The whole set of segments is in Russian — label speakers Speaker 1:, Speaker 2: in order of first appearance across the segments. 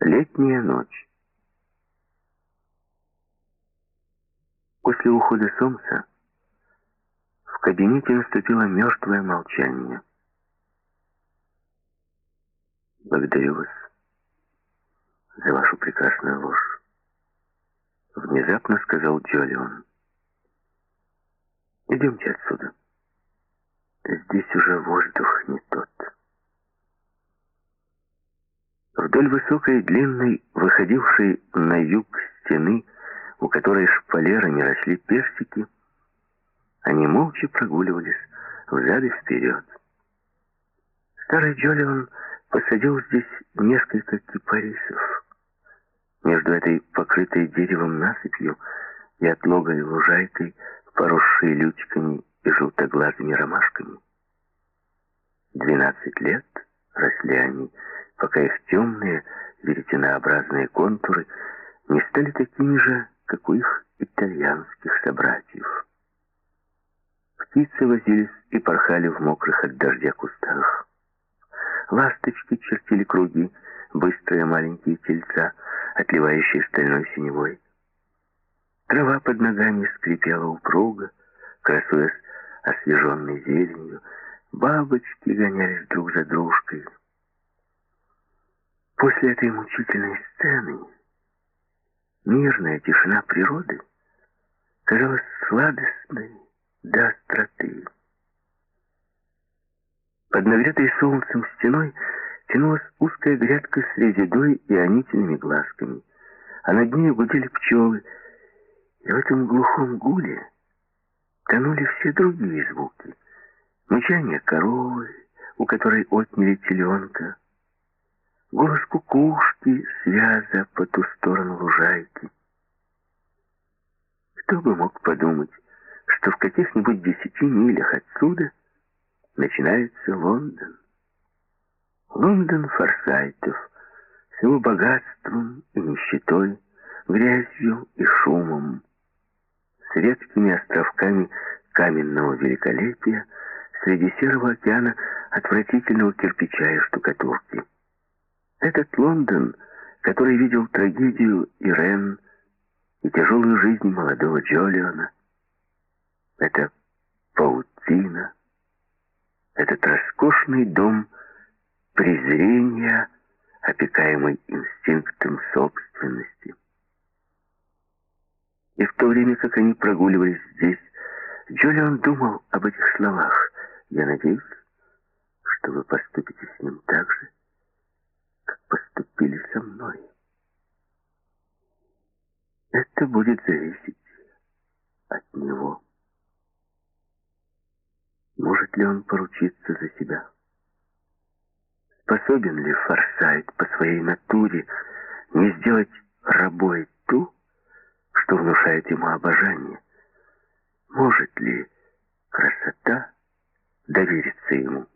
Speaker 1: Летняя ночь. После ухода Сомса в кабинете наступило мертвое молчание. «Благодарю вас за вашу прекрасную ложь», — внезапно сказал Джолион. «Идемте отсюда. Здесь уже воздух не тот». Вдоль высокой, длинной, выходившей на юг стены, у которой шпалерами росли персики, они молча прогуливались взад и вперед. Старый Джолион посадил здесь несколько кипарисов. Между этой покрытой деревом насыпью и отлогой лужайкой, поросшей лютиками и желтоглазыми ромашками. Двенадцать лет росли они, пока их темные веретенообразные контуры не стали такими же, как у их итальянских собратьев. Птицы возились и порхали в мокрых от дождя кустах. Ласточки чертили круги, быстрые маленькие тельца, отливающие стальной синевой. Трава под ногами скрипела упруго, красуясь освеженной зеленью. Бабочки гонялись друг за дружкой, После этой мучительной сцены мирная тишина природы казалась сладостной до остроты. Под нагретой солнцем стеной тянулась узкая грядка с резидой и онительными глазками, а над ней гудели пчелы, и в этом глухом гуле тонули все другие звуки. Мычание коровы, у которой отняли теленка, голос кукушки, связа по ту сторону лужайки. Кто бы мог подумать, что в каких-нибудь десяти милях отсюда начинается Лондон. Лондон Форсайтов с его богатством и нищетой, грязью и шумом, с редкими островками каменного великолепия среди серого океана отвратительного кирпича и штукатурки. Этот Лондон, который видел трагедию Ирен и тяжелую жизнь молодого Джолиона, это паутина, этот роскошный дом презрения, опекаемый инстинктом собственности. И в то время, как они прогуливались здесь, Джолион думал об этих словах. «Я надеюсь, что вы поступите с ним так же, поступили со мной. Это будет зависеть от него. Может ли он поручиться за себя? Способен ли Форсайт по своей натуре не сделать рабой ту, что внушает ему обожание? Может ли красота довериться ему?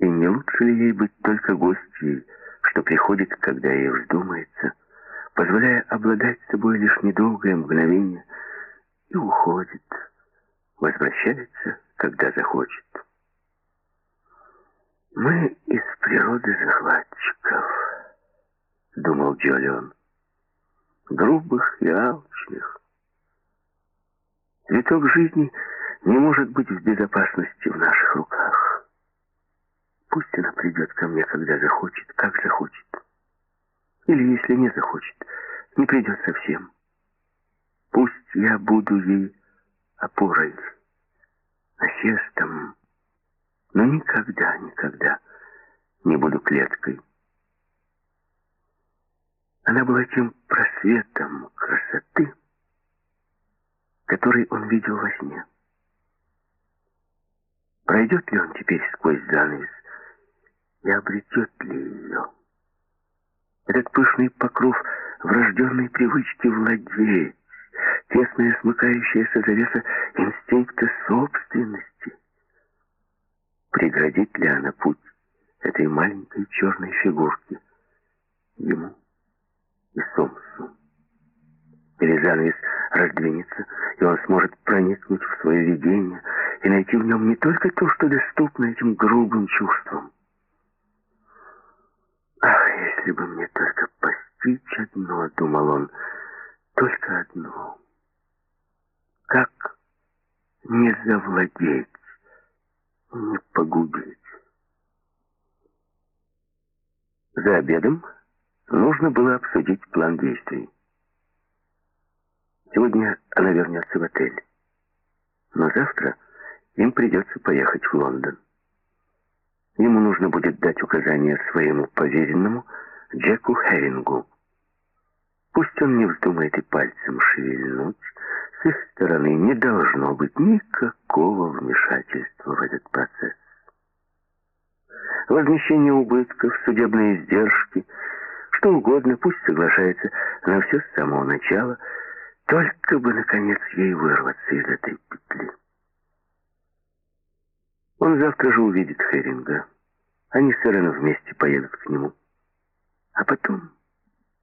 Speaker 1: И не лучше ли ей быть только гостьей, что приходит, когда ей вздумается, позволяя обладать собой лишь недолгое мгновение, и уходит, возвращается, когда захочет. «Мы из природы захватчиков», — думал Джолион, — «грубых и алчных. Цветок жизни не может быть в безопасности в наших руках. Пусть она придет ко мне, когда захочет, как захочет. Или, если не захочет, не придет совсем. Пусть я буду ей опорой, насестом, но никогда, никогда не буду клеткой. Она была тем просветом красоты, который он видел во сне. Пройдет ли он теперь сквозь занавес и обретет ли ее. Этот пышный покров врожденной привычки владеть, тесная смыкающаяся завеса инстинкта собственности. Преградит ли она путь этой маленькой черной фигурки ему и Сомсу? Или занавес раздвинется, и он сможет проникнуть в свое видение и найти в нем не только то, что доступно этим грубым чувствам, если бы мне только постичь одно, думал он, только одно. Как не завладеть, не погубить? За обедом нужно было обсудить план действий. Сегодня она вернется в отель. Но завтра им придется поехать в Лондон. Ему нужно будет дать указание своему поверенному Джеку Херингу. Пусть он не вздумает и пальцем шевельнуть, с их стороны не должно быть никакого вмешательства в этот процесс. Возмещение убытков, судебные издержки, что угодно, пусть соглашается на все с самого начала, только бы, наконец, ей вырваться из этой петли. Он завтра же увидит Херинга. Они с Эреном вместе поедут к нему. А потом,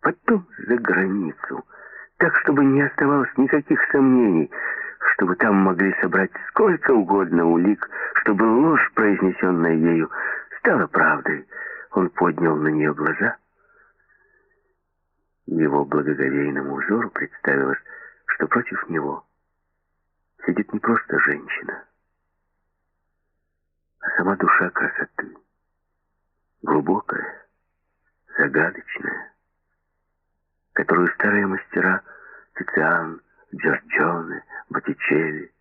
Speaker 1: потом за границу, так, чтобы не оставалось никаких сомнений, чтобы там могли собрать сколько угодно улик, чтобы ложь, произнесенная ею, стала правдой. Он поднял на нее глаза. Его благоговейному взору представилось, что против него сидит не просто женщина, а сама душа красоты, глубокая, загадочная, которую старые мастера Тициан, Джорджоне, Боттичелли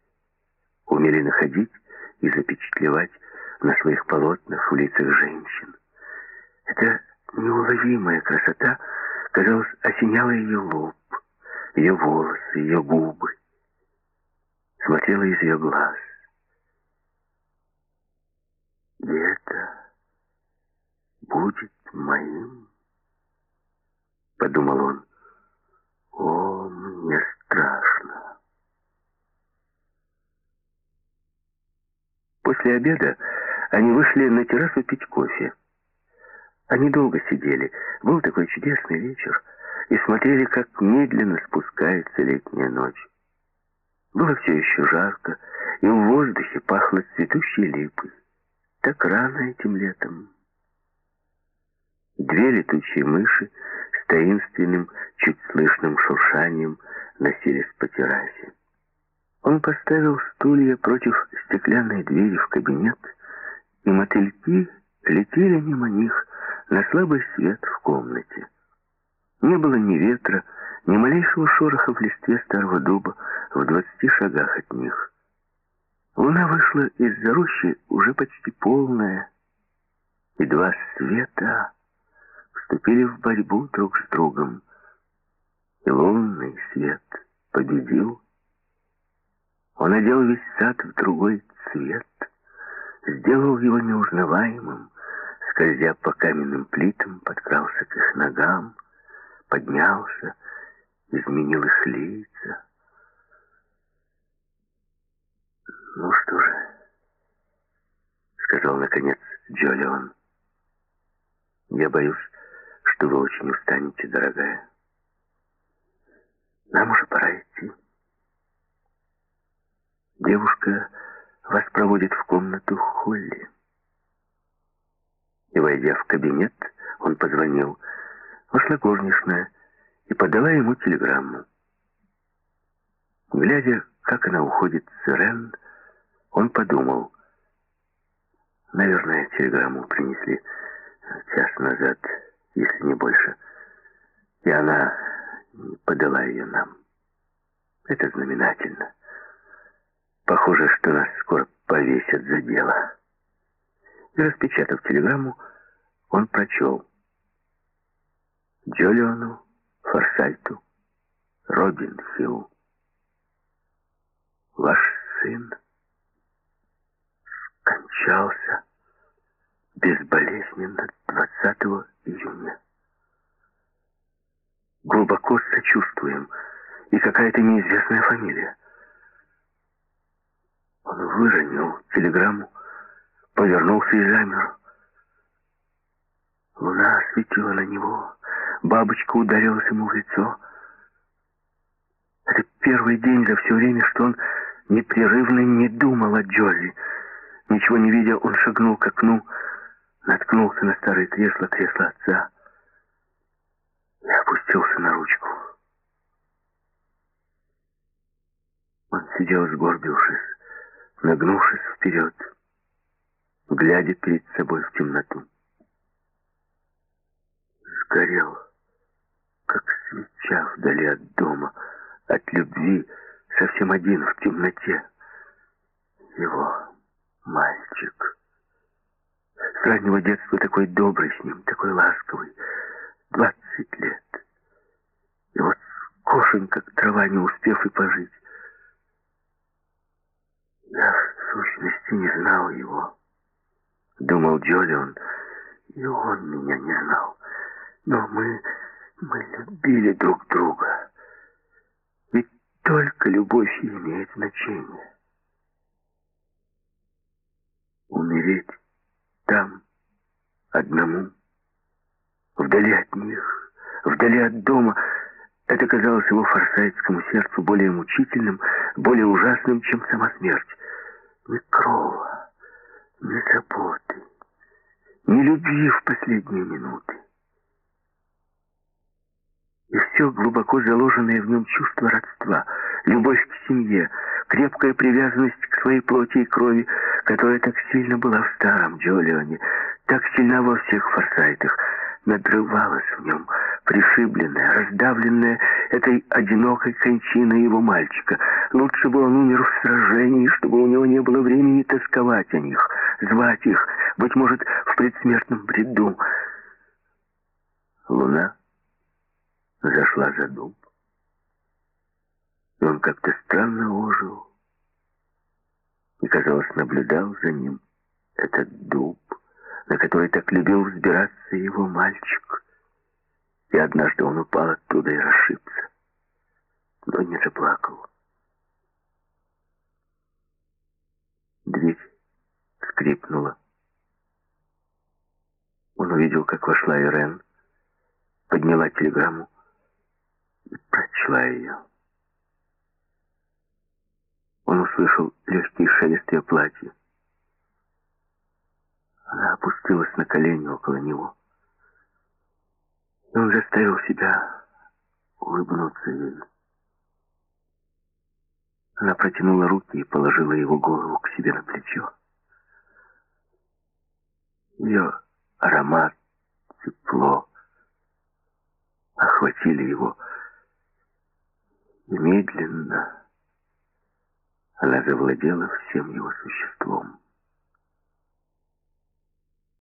Speaker 1: умели находить и запечатлевать на своих полотнах в лицах женщин. Эта неуловимая красота, казалось, осеняла ее лоб, ее волосы, ее губы, смотрела из ее глаз. И это будет моим, подумал он. О, мне страшно. После обеда они вышли на террасу пить кофе. Они долго сидели. Был такой чудесный вечер. И смотрели, как медленно спускается летняя ночь. Было все еще жарко, и в воздухе пахло цветущей липой. Так рано этим летом. Две летучие мыши таинственным, чуть слышным шуршанием носились по террасе. Он поставил стулья против стеклянной двери в кабинет, и мотыльки летели мимо них на слабый свет в комнате. Не было ни ветра, ни малейшего шороха в листве старого дуба в двадцати шагах от них. Луна вышла из-за рощи уже почти полная, и два света вступили в борьбу друг с другом. И лунный свет победил. Он одел весь сад в другой цвет, сделал его неузнаваемым, скользя по каменным плитам, подкрался к их ногам, поднялся, изменил их лица. «Ну что же», — сказал наконец Джолион, — «я боюсь, что вы очень устанете, дорогая. Нам уже пора идти». Девушка вас проводит в комнату Холли. И, войдя в кабинет, он позвонил. Вошла горничная и подала ему телеграмму. Глядя, как она уходит с Рен, он подумал, наверное, телеграмму принесли час назад, если не больше, и она подала ее нам. Это знаменательно. Похоже, что нас скоро повесят за дело. И распечатав телеграмму, он прочел. Джолиону, Форсайту, Робин Хилл. Ваш сын скончался безболезненно 20 июня. Глубоко сочувствуем, и какая-то неизвестная фамилия. Он выронил телеграмму, повернулся и замер. Луна осветила на него, бабочка ударилась ему в лицо. Это первый день за все время, что он непрерывно не думал о Джози. Ничего не видя, он шагнул к окну, наткнулся на старое кресло, кресло отца. и опустился на ручку. Он сидел, сгорбившись, нагнувшись вперед, глядя перед собой в темноту. Сгорел, как свеча вдали от дома, от любви, совсем один в темноте. Его мальчик. С раннего детства такой добрый с ним, такой ласковый. Двадцать лет. И вот скошен, как трава, не успев и пожить. Я, в сущности, не знал его. Думал Джолион, и он меня не знал. Но мы, мы любили друг друга. Ведь только любовь имеет значение. Умереть там, одному, вдали от них, вдали от дома, это казалось его форсайтскому сердцу более мучительным, более ужасным, чем сама смерть. Ни крова, ни заботы, ни любви в последние минуты. И все глубоко заложенное в нем чувство родства, любовь к семье, крепкая привязанность к своей плоти и крови, которая так сильно была в старом Джолионе, так сильна во всех форсайтах, надрывалась в нем, пришибленная, раздавленная этой одинокой кончиной его мальчика. Лучше бы он умер в сражении, чтобы у него не было времени тосковать о них, звать их, быть может, в предсмертном бреду. Луна зашла за дуб. И он как-то странно ожил. И, казалось, наблюдал за ним этот дуб, на который так любил взбираться его мальчик. И однажды он упал оттуда и расшибся, но не заплакал. Дверь скрипнула. Он увидел, как вошла Ирен, подняла телеграмму и прочла ее. Он услышал легкий шелест ее платья. Она опустилась на колени около него. И он заставил себя улыбнуться ей. Она протянула руки и положила его голову к себе на плечо. Ее аромат, тепло охватили его. Медленно она завладела всем его существом.